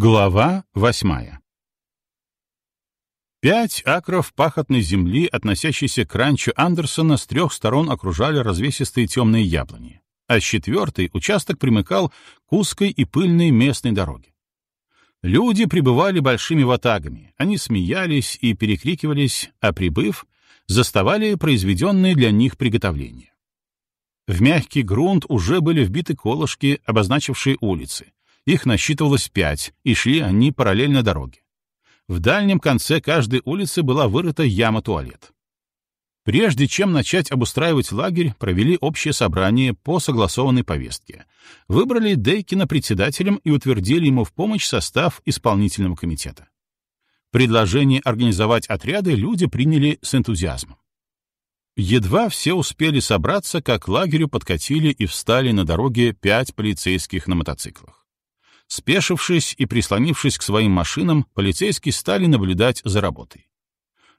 Глава восьмая Пять акров пахотной земли, относящейся к ранчо Андерсона, с трех сторон окружали развесистые темные яблони, а с четвертой участок примыкал к узкой и пыльной местной дороге. Люди прибывали большими ватагами, они смеялись и перекрикивались, а прибыв, заставали произведенные для них приготовления. В мягкий грунт уже были вбиты колышки, обозначившие улицы. Их насчитывалось пять, и шли они параллельно дороге. В дальнем конце каждой улицы была вырыта яма-туалет. Прежде чем начать обустраивать лагерь, провели общее собрание по согласованной повестке. Выбрали Дейкина председателем и утвердили ему в помощь состав исполнительного комитета. Предложение организовать отряды люди приняли с энтузиазмом. Едва все успели собраться, как лагерю подкатили и встали на дороге пять полицейских на мотоциклах. Спешившись и прислонившись к своим машинам, полицейские стали наблюдать за работой.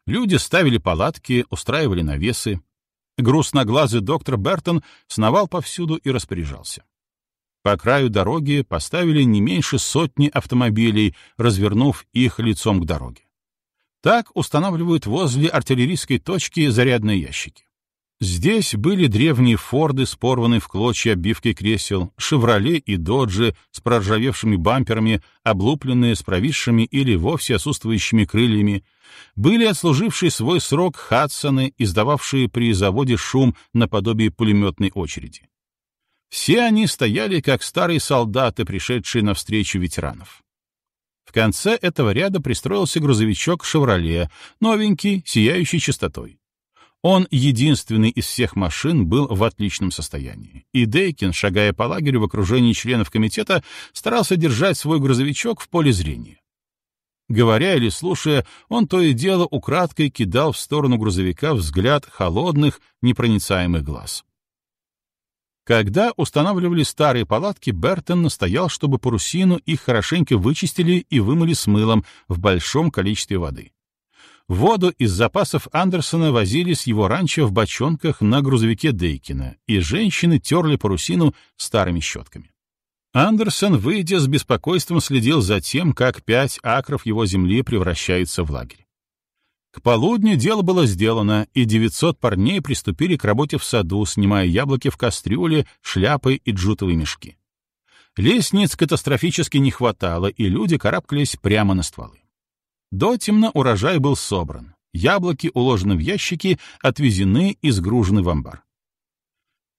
Люди ставили палатки, устраивали навесы. Грустноглазый доктор Бертон сновал повсюду и распоряжался. По краю дороги поставили не меньше сотни автомобилей, развернув их лицом к дороге. Так устанавливают возле артиллерийской точки зарядные ящики. Здесь были древние форды с порванной в клочья обивкой кресел, шевроле и доджи с проржавевшими бамперами, облупленные с провисшими или вовсе отсутствующими крыльями, были отслужившие свой срок Хадсоны, издававшие при заводе шум наподобие пулеметной очереди. Все они стояли, как старые солдаты, пришедшие навстречу ветеранов. В конце этого ряда пристроился грузовичок «Шевроле», новенький, сияющий чистотой. Он, единственный из всех машин, был в отличном состоянии. И Дейкин, шагая по лагерю в окружении членов комитета, старался держать свой грузовичок в поле зрения. Говоря или слушая, он то и дело украдкой кидал в сторону грузовика взгляд холодных, непроницаемых глаз. Когда устанавливали старые палатки, Бертон настоял, чтобы парусину их хорошенько вычистили и вымыли с мылом в большом количестве воды. Воду из запасов Андерсона возили с его ранчо в бочонках на грузовике Дейкина, и женщины терли парусину старыми щетками. Андерсон, выйдя с беспокойством, следил за тем, как пять акров его земли превращаются в лагерь. К полудню дело было сделано, и 900 парней приступили к работе в саду, снимая яблоки в кастрюле, шляпы и джутовые мешки. Лестниц катастрофически не хватало, и люди карабкались прямо на стволы. До темно урожай был собран. Яблоки уложены в ящики, отвезены и сгружены в амбар.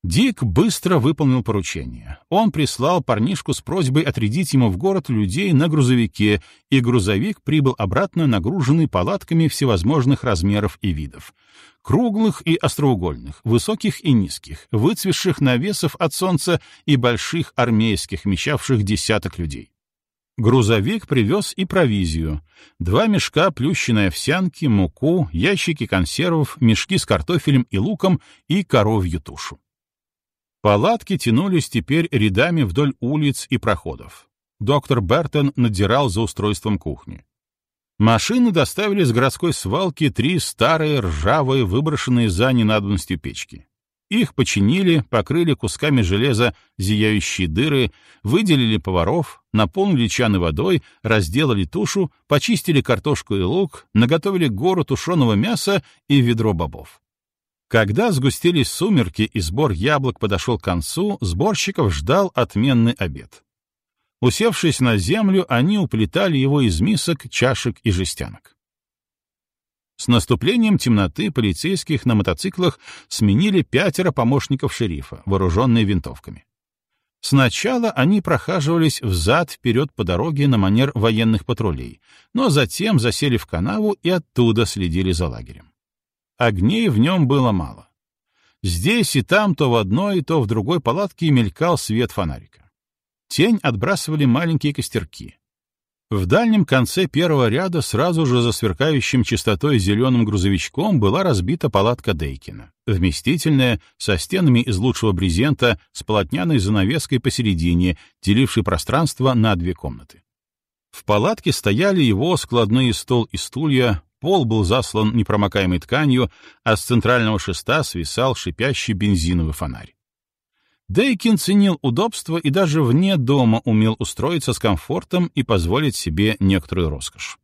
Дик быстро выполнил поручение. Он прислал парнишку с просьбой отрядить ему в город людей на грузовике, и грузовик прибыл обратно нагруженный палатками всевозможных размеров и видов. Круглых и остроугольных, высоких и низких, выцветших навесов от солнца и больших армейских, вмещавших десяток людей. Грузовик привез и провизию. Два мешка плющенной овсянки, муку, ящики консервов, мешки с картофелем и луком и коровью тушу. Палатки тянулись теперь рядами вдоль улиц и проходов. Доктор Бертон надзирал за устройством кухни. Машины доставили с городской свалки три старые, ржавые, выброшенные за ненадобностью печки. Их починили, покрыли кусками железа зияющие дыры, выделили поваров, наполнили чаны водой, разделали тушу, почистили картошку и лук, наготовили гору тушеного мяса и ведро бобов. Когда сгустились сумерки и сбор яблок подошел к концу, сборщиков ждал отменный обед. Усевшись на землю, они уплетали его из мисок, чашек и жестянок. С наступлением темноты полицейских на мотоциклах сменили пятеро помощников шерифа, вооруженные винтовками. Сначала они прохаживались взад-вперед по дороге на манер военных патрулей, но затем засели в канаву и оттуда следили за лагерем. Огней в нем было мало. Здесь и там то в одной, то в другой палатке мелькал свет фонарика. Тень отбрасывали маленькие костерки. В дальнем конце первого ряда, сразу же за сверкающим чистотой зеленым грузовичком, была разбита палатка Дейкина, вместительная, со стенами из лучшего брезента, с полотняной занавеской посередине, делившей пространство на две комнаты. В палатке стояли его складные стол и стулья, Пол был заслан непромокаемой тканью, а с центрального шеста свисал шипящий бензиновый фонарь. Дейкин ценил удобство и даже вне дома умел устроиться с комфортом и позволить себе некоторую роскошь.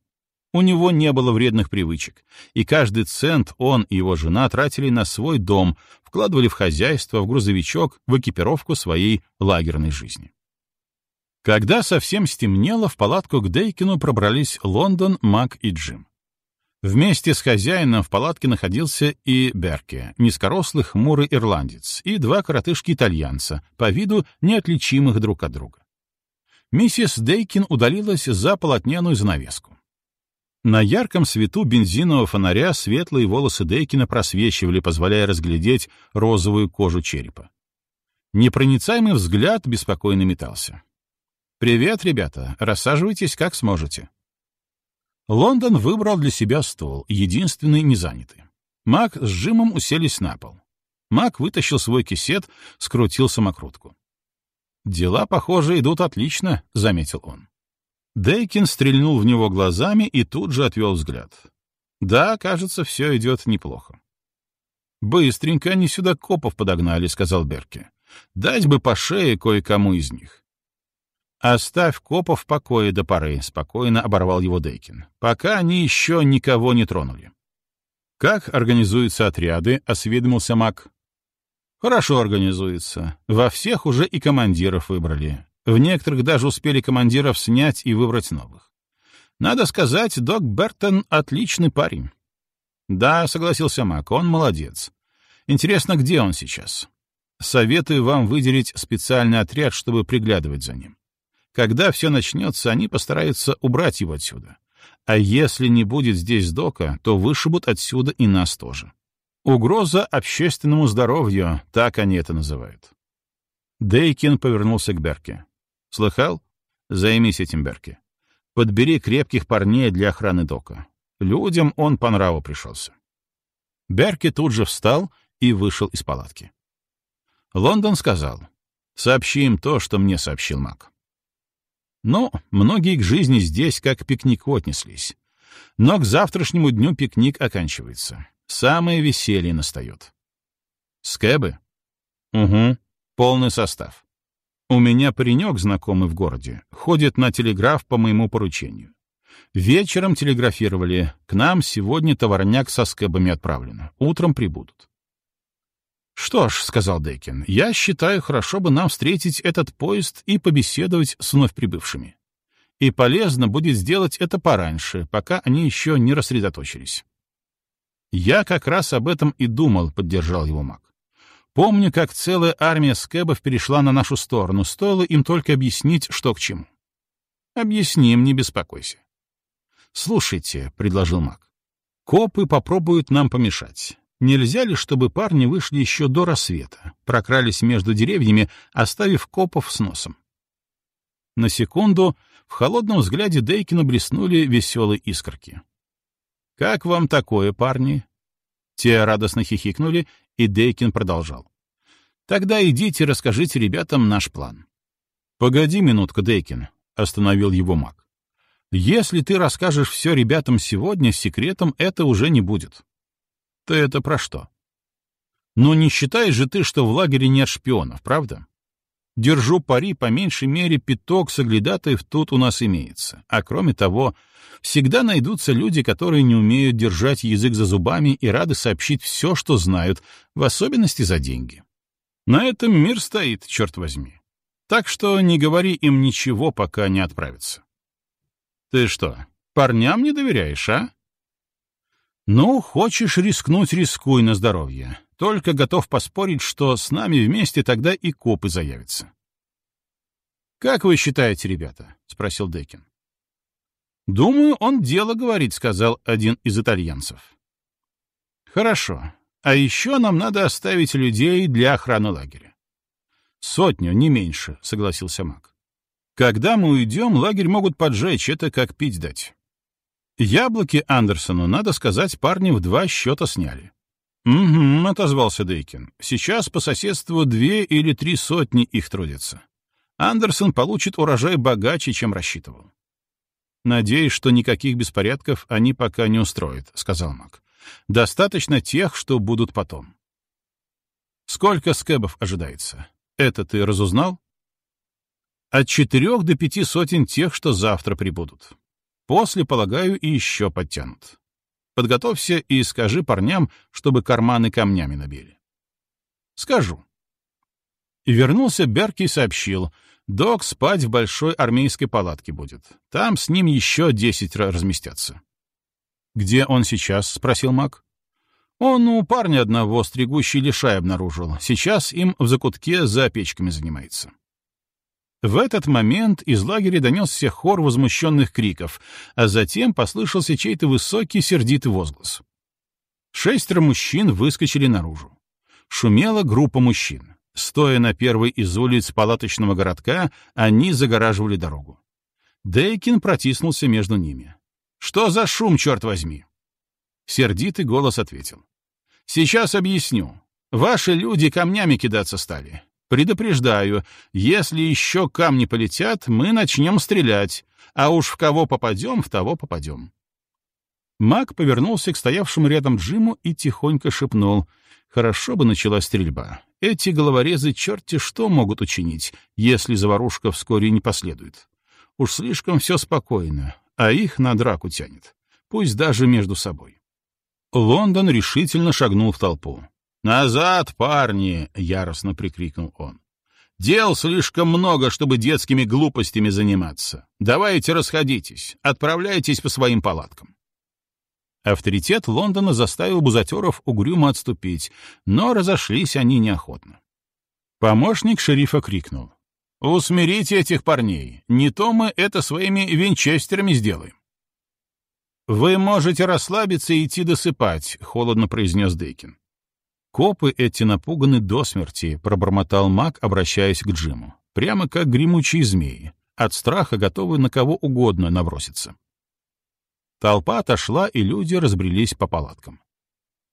У него не было вредных привычек, и каждый цент он и его жена тратили на свой дом, вкладывали в хозяйство, в грузовичок, в экипировку своей лагерной жизни. Когда совсем стемнело, в палатку к Дейкину пробрались Лондон, Мак и Джим. Вместе с хозяином в палатке находился и Берке, низкорослый хмурый ирландец, и два коротышки-итальянца, по виду неотличимых друг от друга. Миссис Дейкин удалилась за полотняную занавеску. На ярком свету бензинового фонаря светлые волосы Дейкина просвечивали, позволяя разглядеть розовую кожу черепа. Непроницаемый взгляд беспокойно метался. «Привет, ребята, рассаживайтесь как сможете». Лондон выбрал для себя стол, единственный незанятый. Мак с Джимом уселись на пол. Мак вытащил свой кисет, скрутил самокрутку. «Дела, похоже, идут отлично», — заметил он. Дейкин стрельнул в него глазами и тут же отвел взгляд. «Да, кажется, все идет неплохо». «Быстренько они сюда копов подогнали», — сказал Берке. «Дать бы по шее кое-кому из них. «Оставь копов в покое до поры», — спокойно оборвал его Дейкин, «пока они еще никого не тронули». «Как организуются отряды?» — осведомился Мак. «Хорошо организуются. Во всех уже и командиров выбрали. В некоторых даже успели командиров снять и выбрать новых. Надо сказать, док Бертон — отличный парень». «Да», — согласился Мак, — «он молодец. Интересно, где он сейчас?» «Советую вам выделить специальный отряд, чтобы приглядывать за ним. Когда все начнется, они постараются убрать его отсюда. А если не будет здесь дока, то вышибут отсюда и нас тоже. Угроза общественному здоровью, так они это называют. Дейкин повернулся к Берке. «Слыхал? Займись этим, Берке. Подбери крепких парней для охраны дока. Людям он по нраву пришелся». Берке тут же встал и вышел из палатки. Лондон сказал, «Сообщи им то, что мне сообщил Мак». Но многие к жизни здесь как к пикнику отнеслись. Но к завтрашнему дню пикник оканчивается. Самое веселье настает. Скэбы? Угу, полный состав. У меня паренек, знакомый в городе, ходит на телеграф по моему поручению. Вечером телеграфировали. К нам сегодня товарняк со скэбами отправлено. Утром прибудут. «Что ж», — сказал Дейкин, — «я считаю, хорошо бы нам встретить этот поезд и побеседовать с вновь прибывшими. И полезно будет сделать это пораньше, пока они еще не рассредоточились». «Я как раз об этом и думал», — поддержал его маг. «Помню, как целая армия скэбов перешла на нашу сторону, стоило им только объяснить, что к чему». «Объясним, не беспокойся». «Слушайте», — предложил маг, — «копы попробуют нам помешать. Нельзя ли, чтобы парни вышли еще до рассвета, прокрались между деревьями, оставив копов с носом? На секунду в холодном взгляде Дейкина блеснули веселые искорки. «Как вам такое, парни?» Те радостно хихикнули, и Дейкин продолжал. «Тогда идите расскажите ребятам наш план». «Погоди минутку, Дейкин», — остановил его маг. «Если ты расскажешь все ребятам сегодня, секретом это уже не будет. Ты это про что? Ну не считаешь же ты, что в лагере нет шпионов, правда? Держу пари, по меньшей мере пяток соглядатаев тут у нас имеется. А кроме того, всегда найдутся люди, которые не умеют держать язык за зубами и рады сообщить все, что знают, в особенности за деньги. На этом мир стоит, черт возьми. Так что не говори им ничего, пока не отправятся. Ты что, парням не доверяешь, а? «Ну, хочешь рискнуть, рискуй на здоровье. Только готов поспорить, что с нами вместе тогда и копы заявятся». «Как вы считаете, ребята?» — спросил Декин. «Думаю, он дело говорит», — сказал один из итальянцев. «Хорошо. А еще нам надо оставить людей для охраны лагеря». «Сотню, не меньше», — согласился Мак. «Когда мы уйдем, лагерь могут поджечь, это как пить дать». Яблоки Андерсону, надо сказать, парни в два счета сняли. «Угу», — отозвался Дейкин. «Сейчас по соседству две или три сотни их трудятся. Андерсон получит урожай богаче, чем рассчитывал». «Надеюсь, что никаких беспорядков они пока не устроят», — сказал Мак. «Достаточно тех, что будут потом». «Сколько скэбов ожидается?» Это ты разузнал? От четырех до пяти сотен тех, что завтра прибудут. После, полагаю, и еще подтянут. Подготовься и скажи парням, чтобы карманы камнями набили. Скажу. И вернулся Берки и сообщил, док спать в большой армейской палатке будет. Там с ним еще десять разместятся. «Где он сейчас?» — спросил маг. «Он у парня одного стригущий лишай обнаружил. Сейчас им в закутке за печками занимается». В этот момент из лагеря донесся хор возмущенных криков, а затем послышался чей-то высокий сердитый возглас. Шестеро мужчин выскочили наружу. Шумела группа мужчин. Стоя на первой из улиц палаточного городка, они загораживали дорогу. Дейкин протиснулся между ними. «Что за шум, черт возьми?» Сердитый голос ответил. «Сейчас объясню. Ваши люди камнями кидаться стали. Предупреждаю, если еще камни полетят, мы начнем стрелять, а уж в кого попадем, в того попадем. Маг повернулся к стоявшему рядом Джиму и тихонько шепнул. Хорошо бы началась стрельба. Эти головорезы черти что могут учинить, если заварушка вскоре не последует. Уж слишком все спокойно, а их на драку тянет. Пусть даже между собой. Лондон решительно шагнул в толпу. «Назад, парни!» — яростно прикрикнул он. «Дел слишком много, чтобы детскими глупостями заниматься. Давайте расходитесь, отправляйтесь по своим палаткам». Авторитет Лондона заставил бузатеров угрюмо отступить, но разошлись они неохотно. Помощник шерифа крикнул. «Усмирите этих парней, не то мы это своими винчестерами сделаем». «Вы можете расслабиться и идти досыпать», — холодно произнес Дейкин. «Копы эти напуганы до смерти», — пробормотал маг, обращаясь к Джиму. «Прямо как гремучие змеи. От страха готовы на кого угодно наброситься». Толпа отошла, и люди разбрелись по палаткам.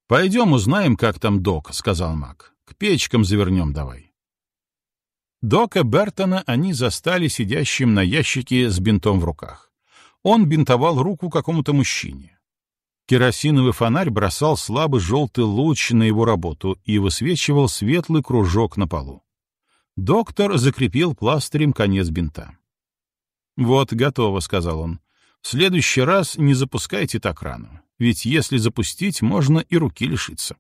«Пойдем узнаем, как там док», — сказал маг. «К печкам завернем давай». Дока Бертона они застали сидящим на ящике с бинтом в руках. Он бинтовал руку какому-то мужчине. Керосиновый фонарь бросал слабый желтый луч на его работу и высвечивал светлый кружок на полу. Доктор закрепил пластырем конец бинта. «Вот, готово», — сказал он. «В следующий раз не запускайте так рану, ведь если запустить, можно и руки лишиться».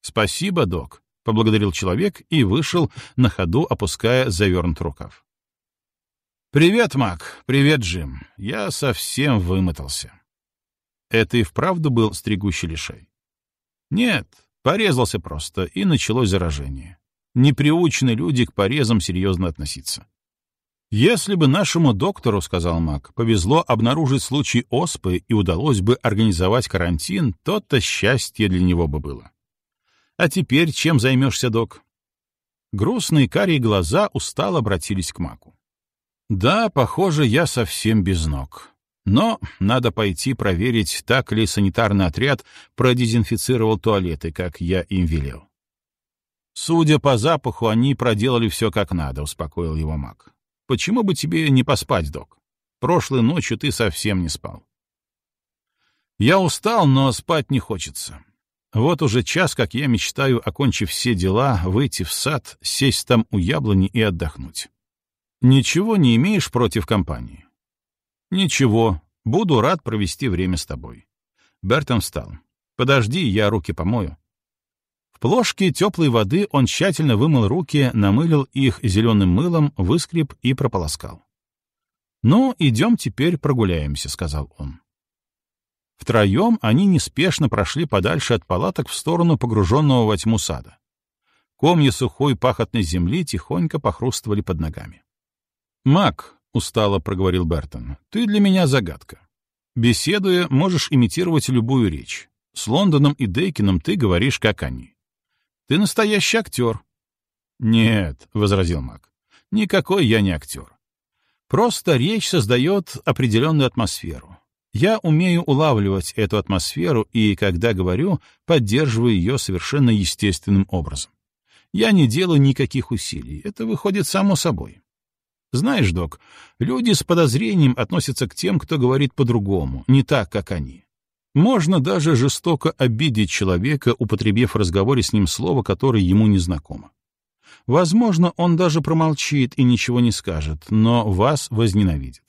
«Спасибо, док», — поблагодарил человек и вышел, на ходу опуская завернут рукав. «Привет, Мак. Привет, Джим. Я совсем вымотался». Это и вправду был стригущий лишай? Нет, порезался просто, и началось заражение. Не приучены люди к порезам серьезно относиться. Если бы нашему доктору, — сказал Мак, — повезло обнаружить случай оспы и удалось бы организовать карантин, то-то счастье для него бы было. А теперь чем займешься, док? Грустные карие глаза устало обратились к Маку. Да, похоже, я совсем без ног. Но надо пойти проверить, так ли санитарный отряд продезинфицировал туалеты, как я им велел. Судя по запаху, они проделали все как надо, успокоил его маг. Почему бы тебе не поспать, док? Прошлой ночью ты совсем не спал. Я устал, но спать не хочется. Вот уже час, как я мечтаю, окончив все дела, выйти в сад, сесть там у яблони и отдохнуть. Ничего не имеешь против компании? «Ничего, буду рад провести время с тобой». Бертон встал. «Подожди, я руки помою». В плошке теплой воды он тщательно вымыл руки, намылил их зеленым мылом, выскреб и прополоскал. «Ну, идем теперь прогуляемся», — сказал он. Втроем они неспешно прошли подальше от палаток в сторону погруженного во тьму сада. Комья сухой пахотной земли тихонько похрустывали под ногами. «Мак, — устало проговорил Бертон, — «ты для меня загадка. Беседуя, можешь имитировать любую речь. С Лондоном и Дейкином ты говоришь, как они. Ты настоящий актер». «Нет», — возразил Мак, — «никакой я не актер. Просто речь создает определенную атмосферу. Я умею улавливать эту атмосферу и, когда говорю, поддерживаю ее совершенно естественным образом. Я не делаю никаких усилий, это выходит само собой. Знаешь, док, люди с подозрением относятся к тем, кто говорит по-другому, не так, как они. Можно даже жестоко обидеть человека, употребив в разговоре с ним слово, которое ему не знакомо. Возможно, он даже промолчит и ничего не скажет, но вас возненавидит.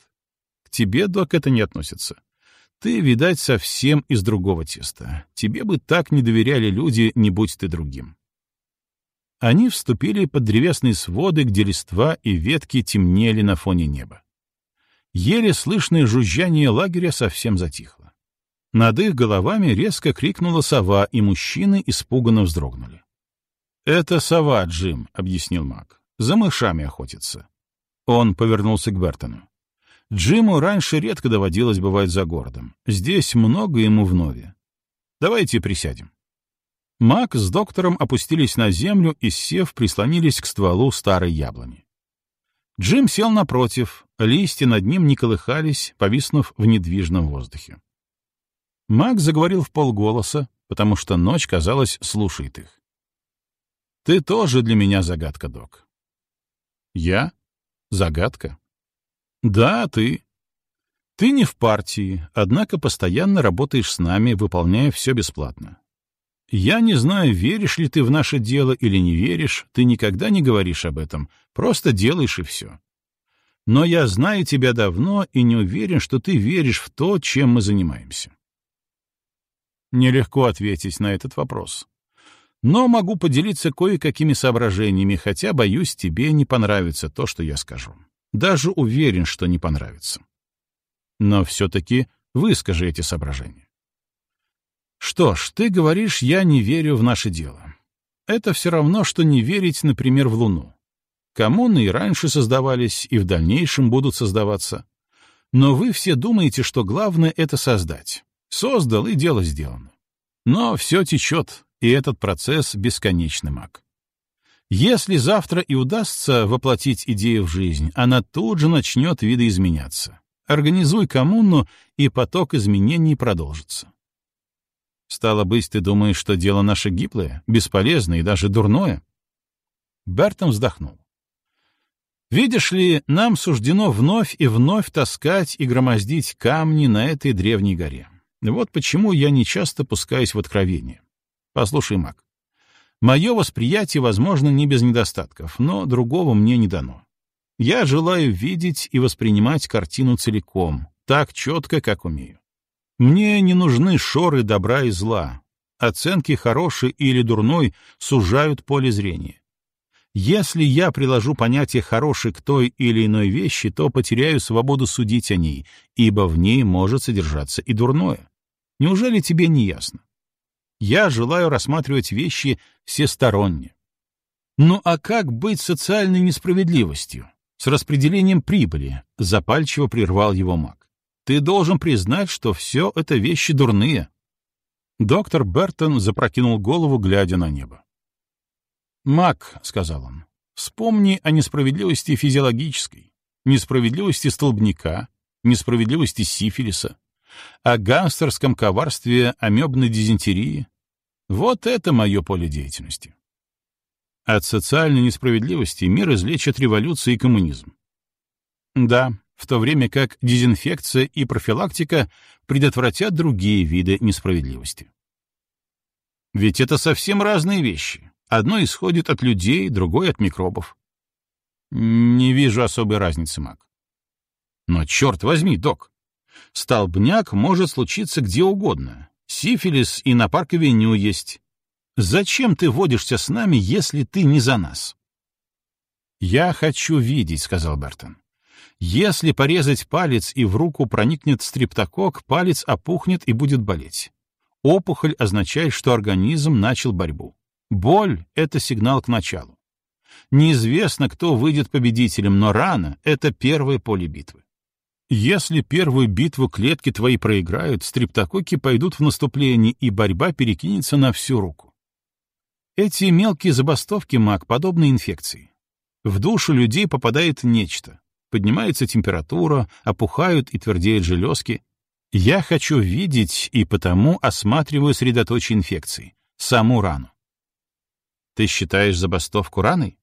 К тебе, док, это не относится. Ты, видать, совсем из другого теста. Тебе бы так не доверяли люди, не будь ты другим. Они вступили под древесные своды, где листва и ветки темнели на фоне неба. Еле слышное жужжание лагеря совсем затихло. Над их головами резко крикнула сова, и мужчины испуганно вздрогнули. «Это сова, Джим», — объяснил маг. «За мышами охотится». Он повернулся к Бертону. Джиму раньше редко доводилось бывать за городом. Здесь много ему вновь. Давайте присядем. Мак с доктором опустились на землю и, сев, прислонились к стволу старой яблони. Джим сел напротив, листья над ним не колыхались, повиснув в недвижном воздухе. Мак заговорил в полголоса, потому что ночь, казалось, слушает их. «Ты тоже для меня загадка, док». «Я? Загадка?» Да, ты. Ты не в партии, однако постоянно работаешь с нами, выполняя все бесплатно. Я не знаю, веришь ли ты в наше дело или не веришь, ты никогда не говоришь об этом, просто делаешь и все. Но я знаю тебя давно и не уверен, что ты веришь в то, чем мы занимаемся. Нелегко ответить на этот вопрос. Но могу поделиться кое-какими соображениями, хотя, боюсь, тебе не понравится то, что я скажу. Даже уверен, что не понравится. Но все-таки выскажи эти соображения. Что ж, ты говоришь, я не верю в наше дело. Это все равно, что не верить, например, в Луну. Коммуны и раньше создавались, и в дальнейшем будут создаваться. Но вы все думаете, что главное — это создать. Создал, и дело сделано. Но все течет, и этот процесс бесконечный маг. Если завтра и удастся воплотить идею в жизнь, она тут же начнет видоизменяться. Организуй коммуну, и поток изменений продолжится. Стало быть, ты думаешь, что дело наше гиблое, бесполезное и даже дурное? Бертон вздохнул. Видишь ли, нам суждено вновь и вновь таскать и громоздить камни на этой древней горе. Вот почему я не часто пускаюсь в откровение. Послушай, Мак, Мое восприятие, возможно, не без недостатков, но другого мне не дано. Я желаю видеть и воспринимать картину целиком, так четко, как умею. Мне не нужны шоры добра и зла. Оценки хороший или дурной сужают поле зрения. Если я приложу понятие «хороший» к той или иной вещи, то потеряю свободу судить о ней, ибо в ней может содержаться и дурное. Неужели тебе не ясно? Я желаю рассматривать вещи всесторонне. Ну а как быть социальной несправедливостью, с распределением прибыли? Запальчиво прервал его маг. Ты должен признать, что все это вещи дурные. Доктор Бертон запрокинул голову, глядя на небо. «Мак», — сказал он, — «вспомни о несправедливости физиологической, несправедливости столбняка, несправедливости сифилиса, о гангстерском коварстве амебной дизентерии, вот это мое поле деятельности. От социальной несправедливости мир излечит революция и коммунизм. Да, в то время как дезинфекция и профилактика предотвратят другие виды несправедливости. Ведь это совсем разные вещи. Одно исходит от людей, другое от микробов. Не вижу особой разницы, Мак. Но черт возьми, док, столбняк может случиться где угодно, Сифилис и на парк-авеню есть. Зачем ты водишься с нами, если ты не за нас? Я хочу видеть, сказал Бертон. Если порезать палец и в руку проникнет стриптокок, палец опухнет и будет болеть. Опухоль означает, что организм начал борьбу. Боль — это сигнал к началу. Неизвестно, кто выйдет победителем, но рана — это первое поле битвы. Если первую битву клетки твои проиграют, стриптококи пойдут в наступление, и борьба перекинется на всю руку. Эти мелкие забастовки, маг, подобны инфекции. В душу людей попадает нечто. Поднимается температура, опухают и твердеют железки. Я хочу видеть и потому осматриваю средоточие инфекции, саму рану. Ты считаешь забастовку раной?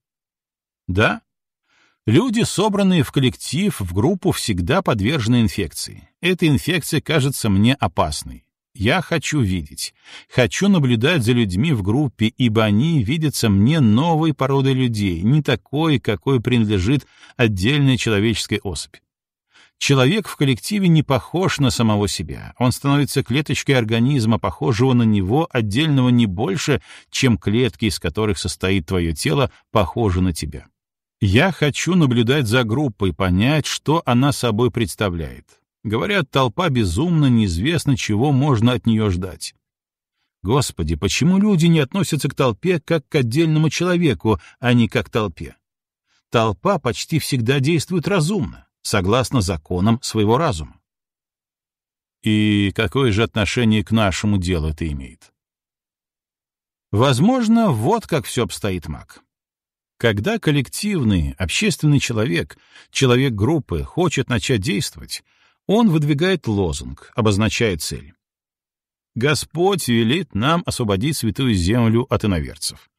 Да, Люди, собранные в коллектив, в группу, всегда подвержены инфекции. Эта инфекция кажется мне опасной. Я хочу видеть. Хочу наблюдать за людьми в группе, ибо они видятся мне новой породой людей, не такой, какой принадлежит отдельной человеческой особи. Человек в коллективе не похож на самого себя. Он становится клеточкой организма, похожего на него, отдельного не больше, чем клетки, из которых состоит твое тело, похожи на тебя. Я хочу наблюдать за группой, понять, что она собой представляет. Говорят, толпа безумна, неизвестно, чего можно от нее ждать. Господи, почему люди не относятся к толпе как к отдельному человеку, а не как к толпе? Толпа почти всегда действует разумно согласно законам своего разума. И какое же отношение к нашему делу это имеет? Возможно, вот как все обстоит, Мак. Когда коллективный, общественный человек, человек группы, хочет начать действовать, он выдвигает лозунг, обозначает цель. Господь велит нам освободить святую землю от иноверцев.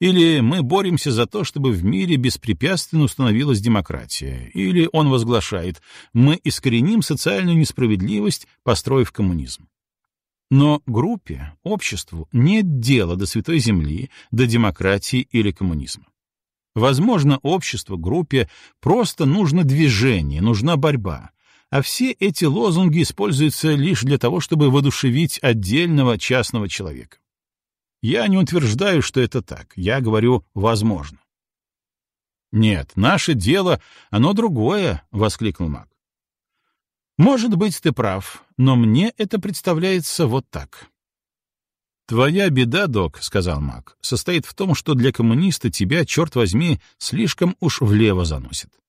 Или мы боремся за то, чтобы в мире беспрепятственно установилась демократия. Или он возглашает, мы искореним социальную несправедливость, построив коммунизм. Но группе, обществу нет дела до Святой Земли, до демократии или коммунизма. Возможно, обществу, группе просто нужно движение, нужна борьба, а все эти лозунги используются лишь для того, чтобы воодушевить отдельного частного человека. Я не утверждаю, что это так. Я говорю «возможно». «Нет, наше дело, оно другое», — воскликнул маг. «Может быть, ты прав, но мне это представляется вот так». «Твоя беда, док», — сказал маг, — «состоит в том, что для коммуниста тебя, черт возьми, слишком уж влево заносит.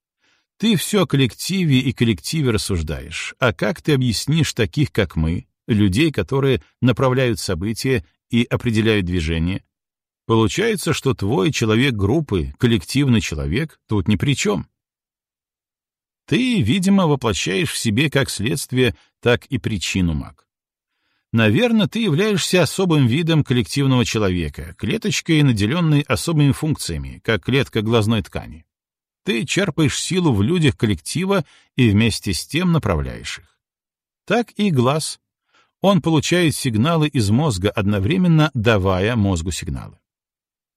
Ты все о коллективе и коллективе рассуждаешь, а как ты объяснишь таких, как мы, людей, которые направляют события и определяют движение, получается, что твой человек группы, коллективный человек, тут ни при чем. Ты, видимо, воплощаешь в себе как следствие, так и причину маг. Наверное, ты являешься особым видом коллективного человека, клеточкой, наделенной особыми функциями, как клетка глазной ткани. Ты черпаешь силу в людях коллектива и вместе с тем направляешь их. Так и глаз он получает сигналы из мозга, одновременно давая мозгу сигналы.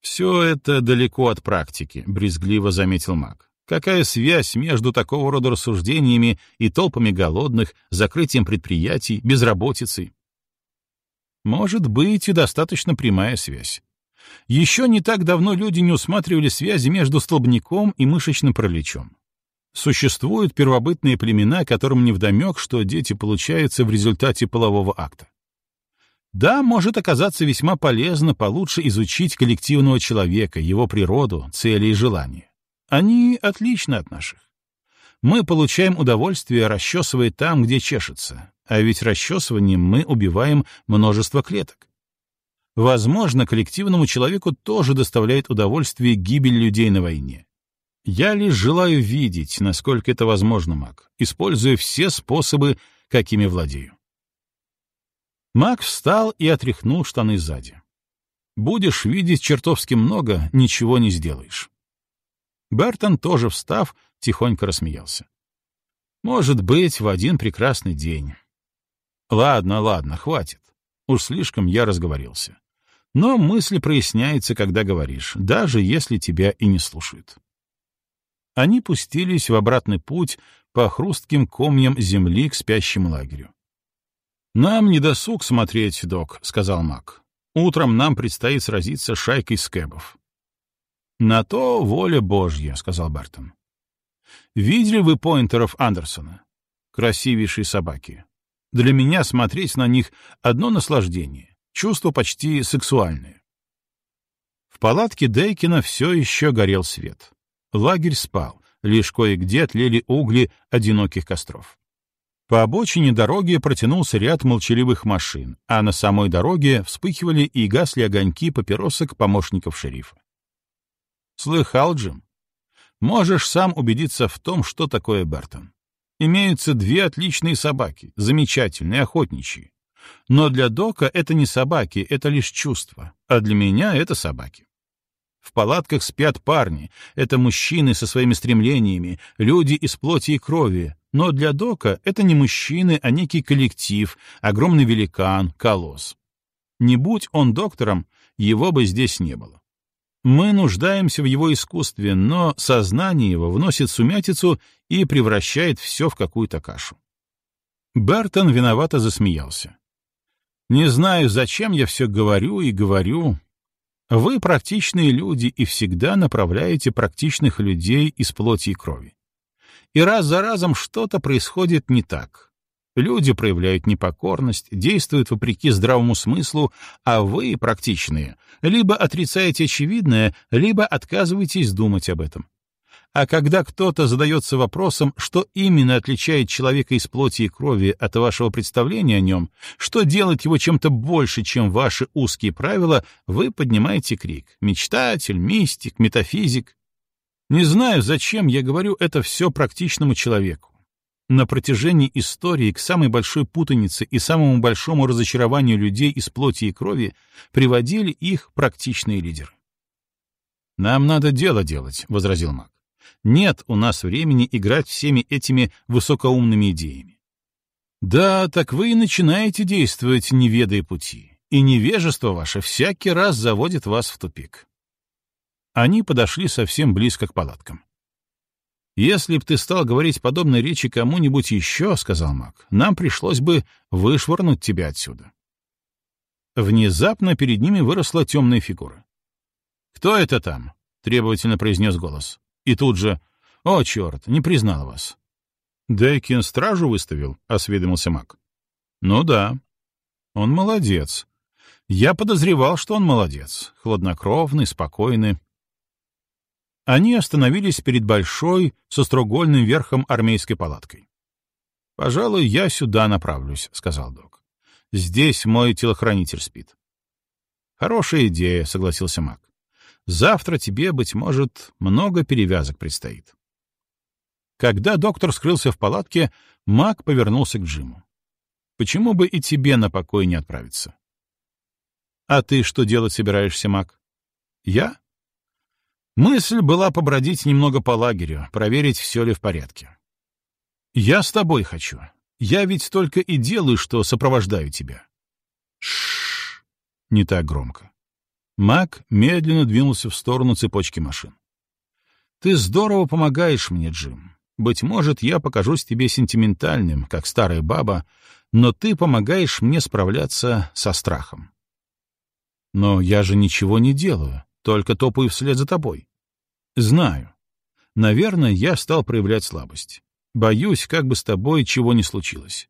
«Все это далеко от практики», — брезгливо заметил маг. «Какая связь между такого рода рассуждениями и толпами голодных, закрытием предприятий, безработицей?» Может быть и достаточно прямая связь. Еще не так давно люди не усматривали связи между столбняком и мышечным параличом. Существуют первобытные племена, которым невдомек, что дети получаются в результате полового акта. Да, может оказаться весьма полезно получше изучить коллективного человека, его природу, цели и желания. Они отличны от наших. Мы получаем удовольствие, расчесывая там, где чешется, а ведь расчесыванием мы убиваем множество клеток. Возможно, коллективному человеку тоже доставляет удовольствие гибель людей на войне. Я лишь желаю видеть, насколько это возможно, маг, используя все способы, какими владею. Маг встал и отряхнул штаны сзади. Будешь видеть чертовски много, ничего не сделаешь. Бертон, тоже встав, тихонько рассмеялся. Может быть, в один прекрасный день. Ладно, ладно, хватит. Уж слишком я разговорился. Но мысль проясняется, когда говоришь, даже если тебя и не слушают они пустились в обратный путь по хрустким комьям земли к спящему лагерю. «Нам не досуг смотреть, док», — сказал Мак. «Утром нам предстоит сразиться с шайкой скэбов». «На то воля Божья», — сказал Бертон. «Видели вы поинтеров Андерсона? Красивейшие собаки. Для меня смотреть на них — одно наслаждение, чувство почти сексуальное». В палатке Дейкина все еще горел свет. Лагерь спал, лишь кое-где тлели угли одиноких костров. По обочине дороги протянулся ряд молчаливых машин, а на самой дороге вспыхивали и гасли огоньки папиросок помощников шерифа. «Слыхал, Джим? Можешь сам убедиться в том, что такое Бертон. Имеются две отличные собаки, замечательные, охотничьи. Но для Дока это не собаки, это лишь чувства, а для меня это собаки. В палатках спят парни. Это мужчины со своими стремлениями, люди из плоти и крови. Но для Дока это не мужчины, а некий коллектив, огромный великан, колосс. Не будь он доктором, его бы здесь не было. Мы нуждаемся в его искусстве, но сознание его вносит сумятицу и превращает все в какую-то кашу. Бертон виновато засмеялся. «Не знаю, зачем я все говорю и говорю, вы практичные люди и всегда направляете практичных людей из плоти и крови. И раз за разом что-то происходит не так. Люди проявляют непокорность, действуют вопреки здравому смыслу, а вы, практичные, либо отрицаете очевидное, либо отказываетесь думать об этом. А когда кто-то задается вопросом, что именно отличает человека из плоти и крови от вашего представления о нем, что делает его чем-то больше, чем ваши узкие правила, вы поднимаете крик. Мечтатель, мистик, метафизик. Не знаю, зачем я говорю это все практичному человеку. На протяжении истории к самой большой путанице и самому большому разочарованию людей из плоти и крови приводили их практичные лидеры. «Нам надо дело делать», — возразил Мак. Нет у нас времени играть всеми этими высокоумными идеями. Да, так вы и начинаете действовать, не ведая пути, и невежество ваше всякий раз заводит вас в тупик. Они подошли совсем близко к палаткам. «Если б ты стал говорить подобные речи кому-нибудь еще, — сказал маг, — нам пришлось бы вышвырнуть тебя отсюда». Внезапно перед ними выросла темная фигура. «Кто это там?» — требовательно произнес голос. И тут же «О, черт, не признал вас». «Дейкин стражу выставил?» — осведомился маг. «Ну да. Он молодец. Я подозревал, что он молодец. Хладнокровный, спокойный». Они остановились перед большой, со строгольным верхом армейской палаткой. «Пожалуй, я сюда направлюсь», — сказал док. «Здесь мой телохранитель спит». «Хорошая идея», — согласился маг. Завтра тебе, быть может, много перевязок предстоит. Когда доктор скрылся в палатке, Мак повернулся к Джиму. Почему бы и тебе на покой не отправиться? А ты что делать собираешься, Мак? Я? Мысль была побродить немного по лагерю, проверить, все ли в порядке. Я с тобой хочу. Я ведь только и делаю, что сопровождаю тебя. Шш, не так громко. Мак медленно двинулся в сторону цепочки машин. «Ты здорово помогаешь мне, Джим. Быть может, я покажусь тебе сентиментальным, как старая баба, но ты помогаешь мне справляться со страхом». «Но я же ничего не делаю, только топаю вслед за тобой». «Знаю. Наверное, я стал проявлять слабость. Боюсь, как бы с тобой чего не случилось.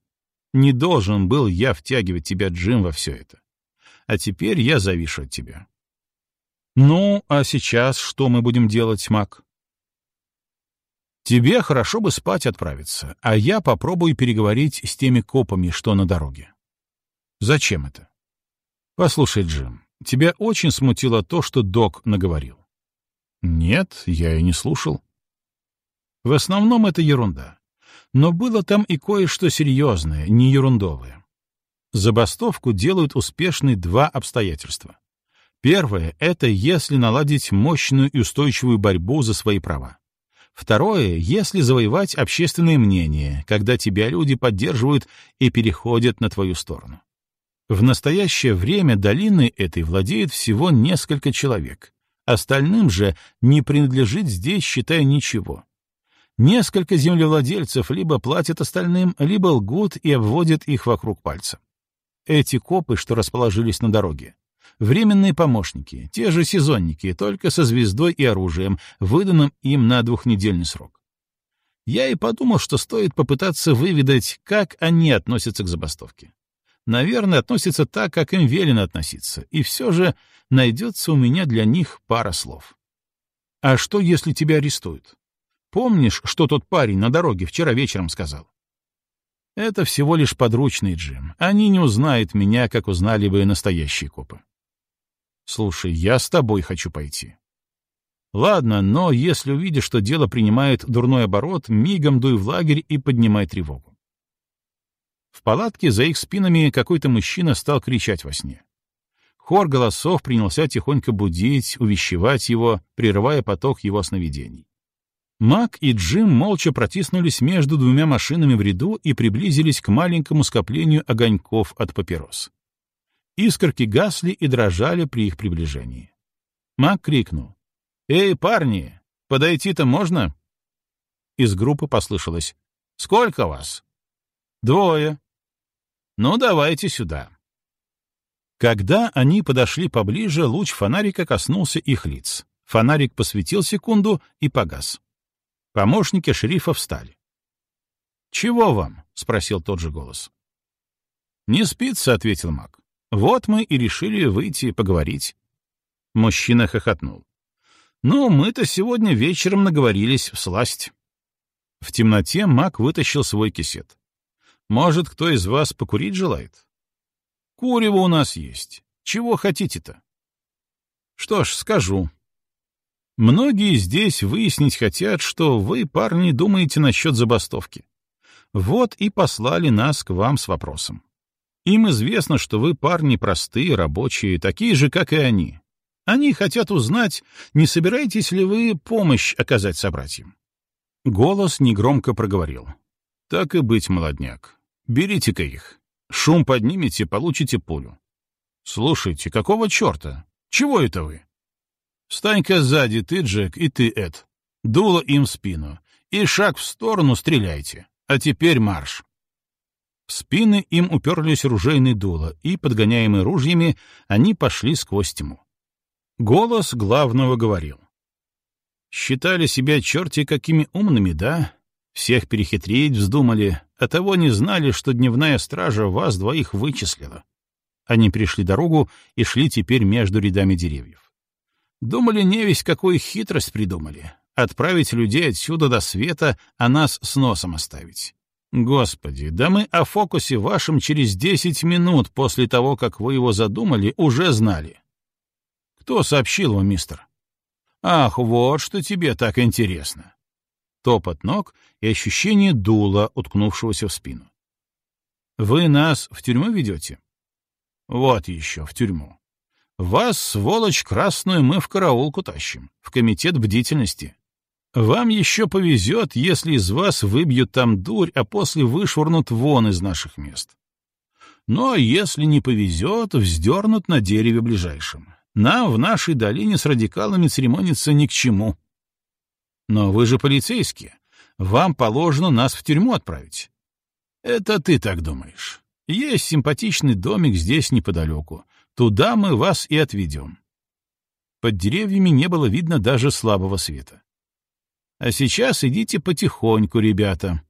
Не должен был я втягивать тебя, Джим, во все это. А теперь я завишу от тебя. «Ну, а сейчас что мы будем делать, Мак?» «Тебе хорошо бы спать отправиться, а я попробую переговорить с теми копами, что на дороге». «Зачем это?» «Послушай, Джим, тебя очень смутило то, что док наговорил». «Нет, я и не слушал». «В основном это ерунда. Но было там и кое-что серьезное, не ерундовое. Забастовку делают успешной два обстоятельства. Первое — это если наладить мощную и устойчивую борьбу за свои права. Второе — если завоевать общественное мнение, когда тебя люди поддерживают и переходят на твою сторону. В настоящее время долиной этой владеет всего несколько человек. Остальным же не принадлежит здесь, считая ничего. Несколько землевладельцев либо платят остальным, либо лгут и обводят их вокруг пальца. Эти копы, что расположились на дороге, Временные помощники, те же сезонники, только со звездой и оружием, выданным им на двухнедельный срок. Я и подумал, что стоит попытаться выведать, как они относятся к забастовке. Наверное, относятся так, как им велено относиться, и все же найдется у меня для них пара слов. А что, если тебя арестуют? Помнишь, что тот парень на дороге вчера вечером сказал? Это всего лишь подручный Джим. Они не узнают меня, как узнали бы настоящие копы. Слушай, я с тобой хочу пойти. Ладно, но если увидишь, что дело принимает дурной оборот, мигом дуй в лагерь и поднимай тревогу. В палатке за их спинами какой-то мужчина стал кричать во сне. Хор голосов принялся тихонько будить, увещевать его, прерывая поток его сновидений. Мак и Джим молча протиснулись между двумя машинами в ряду и приблизились к маленькому скоплению огоньков от папирос. Искорки гасли и дрожали при их приближении. Мак крикнул. «Эй, парни, подойти-то можно?» Из группы послышалось. «Сколько вас?» «Двое». «Ну, давайте сюда». Когда они подошли поближе, луч фонарика коснулся их лиц. Фонарик посветил секунду и погас. Помощники шерифа встали. «Чего вам?» — спросил тот же голос. «Не спится», — ответил маг. «Вот мы и решили выйти поговорить». Мужчина хохотнул. «Ну, мы-то сегодня вечером наговорились в сласть». В темноте маг вытащил свой кисет. «Может, кто из вас покурить желает?» «Курево у нас есть. Чего хотите-то?» «Что ж, скажу. Многие здесь выяснить хотят, что вы, парни, думаете насчет забастовки. Вот и послали нас к вам с вопросом. Им известно, что вы, парни, простые, рабочие, такие же, как и они. Они хотят узнать, не собираетесь ли вы помощь оказать собратьям. Голос негромко проговорил. Так и быть, молодняк. Берите-ка их. Шум поднимете, получите пулю. Слушайте, какого черта? Чего это вы? Встань-ка сзади, ты, Джек, и ты, Эд. Дуло им в спину. И шаг в сторону стреляйте. А теперь марш. Спины им уперлись ружейные дула, и, подгоняемые ружьями, они пошли сквозь тьму. Голос главного говорил. «Считали себя черти какими умными, да? Всех перехитрить вздумали, а того не знали, что дневная стража вас двоих вычислила». Они пришли дорогу и шли теперь между рядами деревьев. Думали, не весь какую хитрость придумали. Отправить людей отсюда до света, а нас с носом оставить. Господи, да мы о фокусе вашем через десять минут после того, как вы его задумали, уже знали. Кто сообщил вам, мистер? Ах, вот что тебе так интересно. Топот ног и ощущение дула, уткнувшегося в спину. Вы нас в тюрьму ведете? Вот еще, в тюрьму. Вас, сволочь красную, мы в караулку тащим, в комитет бдительности. Вам еще повезет, если из вас выбьют там дурь, а после вышвырнут вон из наших мест. А если не повезет, вздернут на дереве ближайшем. Нам в нашей долине с радикалами церемониться ни к чему. Но вы же полицейские. Вам положено нас в тюрьму отправить. Это ты так думаешь. Есть симпатичный домик здесь неподалеку. Туда мы вас и отведем. Под деревьями не было видно даже слабого света. А сейчас идите потихоньку, ребята.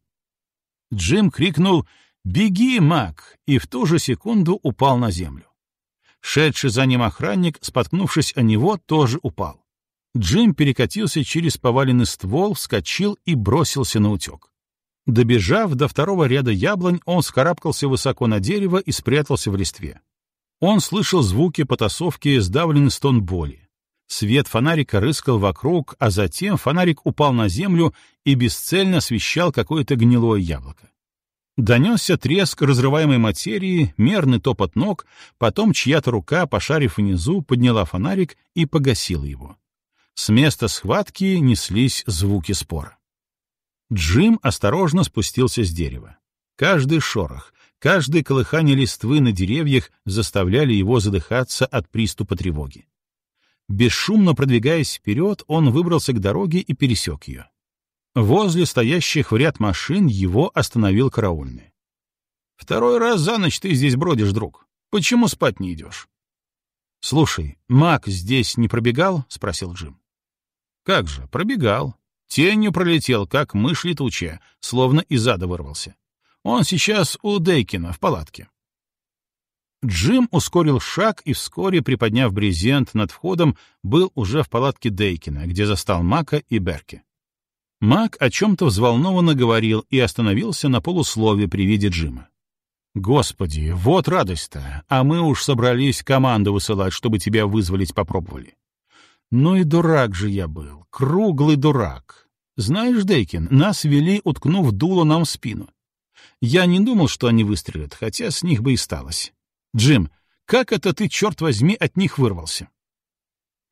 Джим крикнул «Беги, Мак!» и в ту же секунду упал на землю. Шедший за ним охранник, споткнувшись о него, тоже упал. Джим перекатился через поваленный ствол, вскочил и бросился на утек. Добежав до второго ряда яблонь, он скарабкался высоко на дерево и спрятался в листве. Он слышал звуки потасовки, сдавленный стон боли. Свет фонарика рыскал вокруг, а затем фонарик упал на землю и бесцельно освещал какое-то гнилое яблоко. Донесся треск разрываемой материи, мерный топот ног, потом чья-то рука, пошарив внизу, подняла фонарик и погасила его. С места схватки неслись звуки спора. Джим осторожно спустился с дерева. Каждый шорох, каждое колыхание листвы на деревьях заставляли его задыхаться от приступа тревоги. Бесшумно продвигаясь вперед, он выбрался к дороге и пересек ее. Возле стоящих в ряд машин его остановил караульный. «Второй раз за ночь ты здесь бродишь, друг. Почему спать не идешь?» «Слушай, маг здесь не пробегал?» — спросил Джим. «Как же, пробегал. Тенью пролетел, как мышь летучая, словно из ада вырвался. Он сейчас у Дейкина в палатке». Джим ускорил шаг и вскоре, приподняв брезент над входом, был уже в палатке Дейкина, где застал Мака и Берки. Мак о чем-то взволнованно говорил и остановился на полуслове при виде Джима. «Господи, вот радость-то, а мы уж собрались команду высылать, чтобы тебя вызволить попробовали». Ну и дурак же я был, круглый дурак. Знаешь, Дейкин, нас вели, уткнув дуло нам в спину. Я не думал, что они выстрелят, хотя с них бы и сталось. Джим, Как это ты, черт возьми, от них вырвался?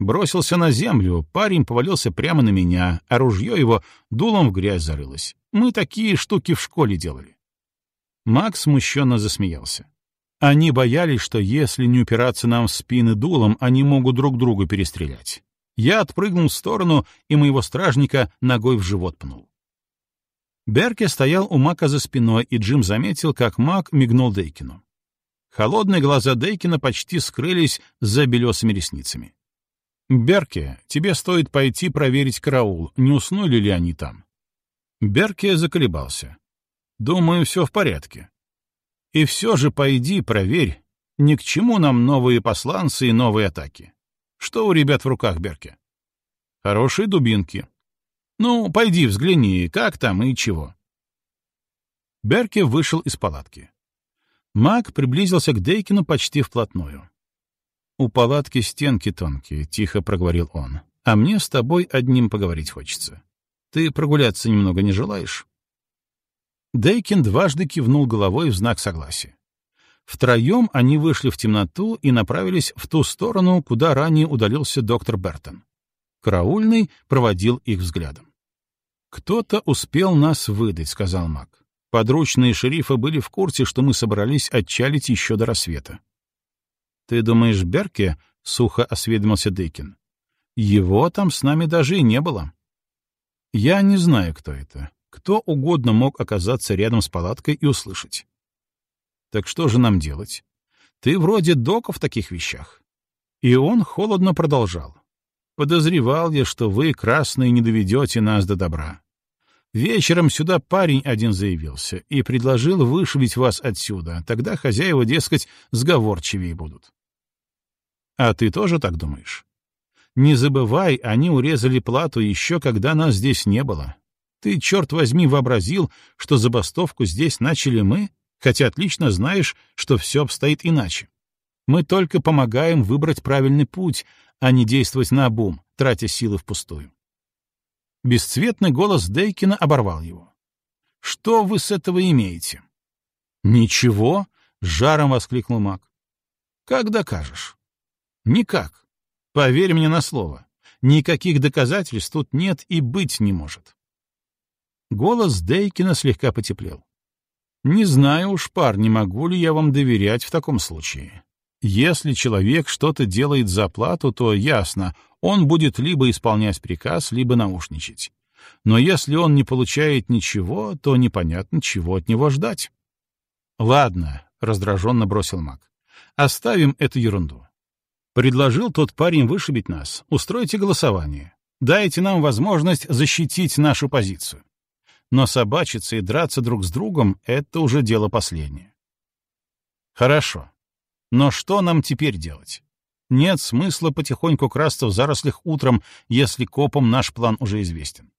Бросился на землю, парень повалился прямо на меня, а ружье его дулом в грязь зарылось. Мы такие штуки в школе делали. Макс смущенно засмеялся. Они боялись, что если не упираться нам в спины дулом, они могут друг друга перестрелять. Я отпрыгнул в сторону и моего стражника ногой в живот пнул. Берке стоял у Мака за спиной, и Джим заметил, как Мак мигнул Дейкину. Холодные глаза Дейкина почти скрылись за белесыми ресницами. «Берке, тебе стоит пойти проверить караул, не уснули ли они там». Берке заколебался. «Думаю, все в порядке». «И все же пойди, проверь. Ни к чему нам новые посланцы и новые атаки. Что у ребят в руках, Берке?» «Хорошие дубинки. Ну, пойди взгляни, как там и чего». Берке вышел из палатки. Маг приблизился к Дейкину почти вплотную. «У палатки стенки тонкие», — тихо проговорил он. «А мне с тобой одним поговорить хочется. Ты прогуляться немного не желаешь?» Дейкин дважды кивнул головой в знак согласия. Втроем они вышли в темноту и направились в ту сторону, куда ранее удалился доктор Бертон. Караульный проводил их взглядом. «Кто-то успел нас выдать», — сказал маг. «Подручные шерифа были в курсе, что мы собрались отчалить еще до рассвета. «Ты думаешь, Берке?» — сухо осведомился Дейкин. «Его там с нами даже и не было». «Я не знаю, кто это. Кто угодно мог оказаться рядом с палаткой и услышать». «Так что же нам делать? Ты вроде дока в таких вещах». И он холодно продолжал. «Подозревал я, что вы, красные, не доведете нас до добра. Вечером сюда парень один заявился и предложил вышибить вас отсюда, тогда хозяева, дескать, сговорчивее будут. А ты тоже так думаешь? Не забывай, они урезали плату еще, когда нас здесь не было. Ты, черт возьми, вообразил, что забастовку здесь начали мы, хотя отлично знаешь, что все обстоит иначе. Мы только помогаем выбрать правильный путь, а не действовать наобум, тратя силы впустую. Бесцветный голос Дейкина оборвал его. «Что вы с этого имеете?» «Ничего», — жаром воскликнул маг. «Как докажешь?» «Никак. Поверь мне на слово. Никаких доказательств тут нет и быть не может». Голос Дейкина слегка потеплел. «Не знаю уж, парни, могу ли я вам доверять в таком случае. Если человек что-то делает за плату, то ясно, он будет либо исполнять приказ, либо наушничать. Но если он не получает ничего, то непонятно, чего от него ждать. «Ладно», — раздраженно бросил маг, — «оставим эту ерунду. Предложил тот парень вышибить нас. Устройте голосование. Дайте нам возможность защитить нашу позицию. Но собачиться и драться друг с другом — это уже дело последнее». «Хорошо. Но что нам теперь делать? Нет смысла потихоньку красться в зарослях утром, если копам наш план уже известен.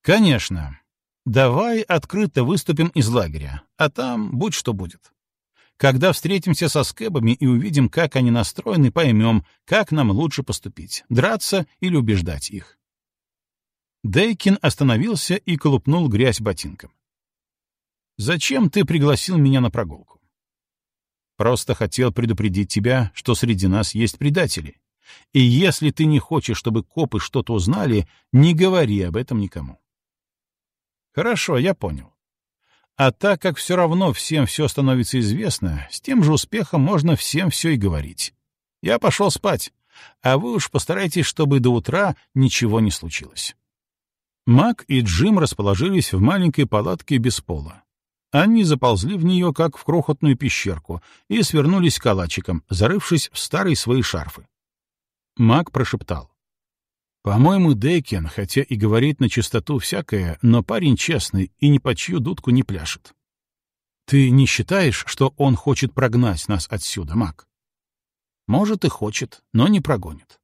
Конечно. Давай открыто выступим из лагеря, а там будь что будет. Когда встретимся со скэбами и увидим, как они настроены, поймем, как нам лучше поступить — драться или убеждать их. Дейкин остановился и колупнул грязь ботинком. «Зачем ты пригласил меня на прогулку? Просто хотел предупредить тебя, что среди нас есть предатели. И если ты не хочешь, чтобы копы что-то узнали, не говори об этом никому. Хорошо, я понял. А так как все равно всем все становится известно, с тем же успехом можно всем все и говорить. Я пошел спать, а вы уж постарайтесь, чтобы до утра ничего не случилось. Мак и Джим расположились в маленькой палатке без пола. Они заползли в нее, как в крохотную пещерку, и свернулись калачиком, зарывшись в старые свои шарфы. Маг прошептал. «По-моему, Дейкен, хотя и говорит на чистоту всякое, но парень честный и ни по чью дудку не пляшет. Ты не считаешь, что он хочет прогнать нас отсюда, Маг? Может, и хочет, но не прогонит.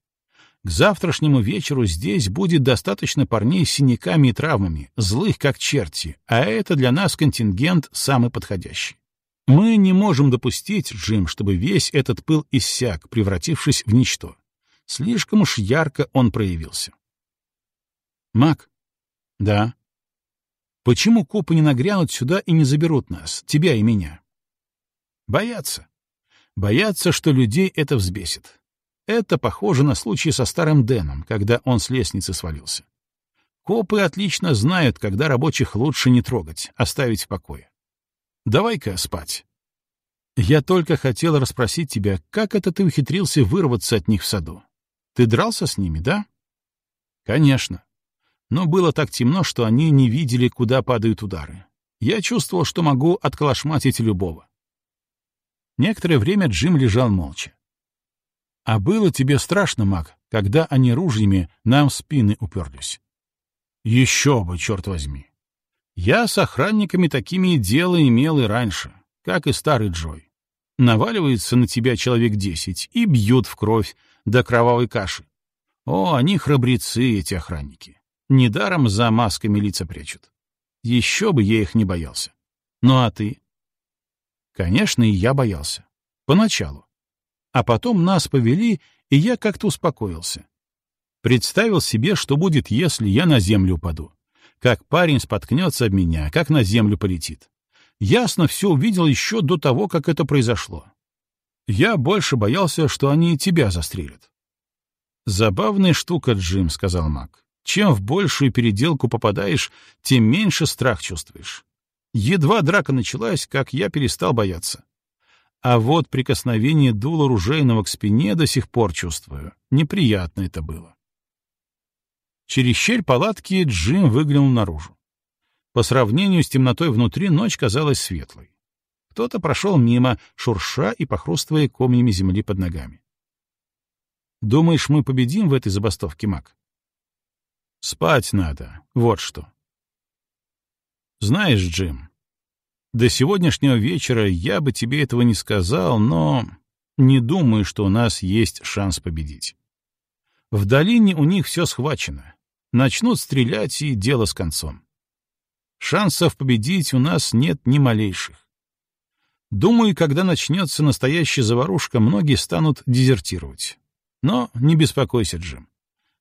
К завтрашнему вечеру здесь будет достаточно парней с синяками и травмами, злых как черти, а это для нас контингент самый подходящий. Мы не можем допустить, Джим, чтобы весь этот пыл иссяк, превратившись в ничто. Слишком уж ярко он проявился. Мак? Да. Почему копы не нагрянут сюда и не заберут нас, тебя и меня? Боятся. Боятся, что людей это взбесит. Это похоже на случай со старым Дэном, когда он с лестницы свалился. Копы отлично знают, когда рабочих лучше не трогать, оставить в покое. Давай-ка спать. Я только хотел расспросить тебя, как это ты ухитрился вырваться от них в саду? Ты дрался с ними, да? Конечно. Но было так темно, что они не видели, куда падают удары. Я чувствовал, что могу отколошматить любого. Некоторое время Джим лежал молча. «А было тебе страшно, маг, когда они ружьями нам в спины уперлись?» «Еще бы, черт возьми! Я с охранниками такими дело имел и раньше, как и старый Джой. Наваливается на тебя человек десять и бьют в кровь до кровавой каши. О, они храбрецы, эти охранники. Недаром за масками лица прячут. Еще бы я их не боялся. Ну а ты? Конечно, и я боялся. Поначалу. А потом нас повели, и я как-то успокоился. Представил себе, что будет, если я на землю упаду как парень споткнется об меня, как на землю полетит. Ясно все увидел еще до того, как это произошло. Я больше боялся, что они тебя застрелят. «Забавная штука, Джим», — сказал Мак. «Чем в большую переделку попадаешь, тем меньше страх чувствуешь. Едва драка началась, как я перестал бояться. А вот прикосновение дула ружейного к спине до сих пор чувствую. Неприятно это было. Через щель палатки Джим выглянул наружу. По сравнению с темнотой внутри ночь казалась светлой. Кто-то прошел мимо, шурша и похрустывая комьями земли под ногами. «Думаешь, мы победим в этой забастовке, Мак?» «Спать надо, вот что». «Знаешь, Джим, до сегодняшнего вечера я бы тебе этого не сказал, но не думаю, что у нас есть шанс победить. В долине у них все схвачено, Начнут стрелять, и дело с концом. Шансов победить у нас нет ни малейших. Думаю, когда начнется настоящая заварушка, многие станут дезертировать. Но не беспокойся, Джим.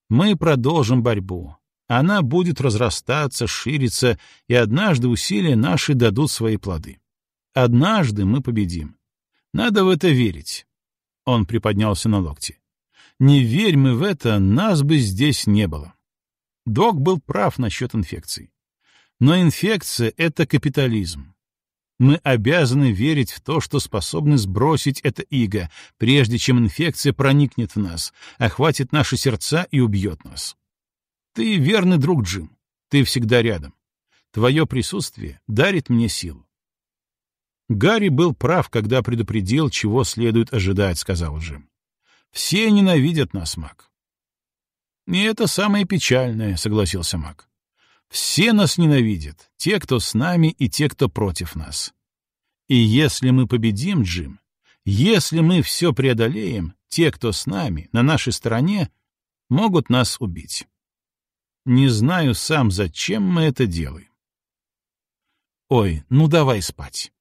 Мы продолжим борьбу. Она будет разрастаться, шириться, и однажды усилия наши дадут свои плоды. Однажды мы победим. Надо в это верить. Он приподнялся на локти. Не верь мы в это, нас бы здесь не было. Док был прав насчет инфекций. Но инфекция — это капитализм. Мы обязаны верить в то, что способны сбросить это иго, прежде чем инфекция проникнет в нас, охватит наши сердца и убьет нас. Ты верный друг, Джим. Ты всегда рядом. Твое присутствие дарит мне силу. Гарри был прав, когда предупредил, чего следует ожидать, сказал Джим. Все ненавидят нас, Мак. «И это самое печальное», — согласился Мак. «Все нас ненавидят, те, кто с нами, и те, кто против нас. И если мы победим, Джим, если мы все преодолеем, те, кто с нами, на нашей стороне, могут нас убить. Не знаю сам, зачем мы это делаем. Ой, ну давай спать.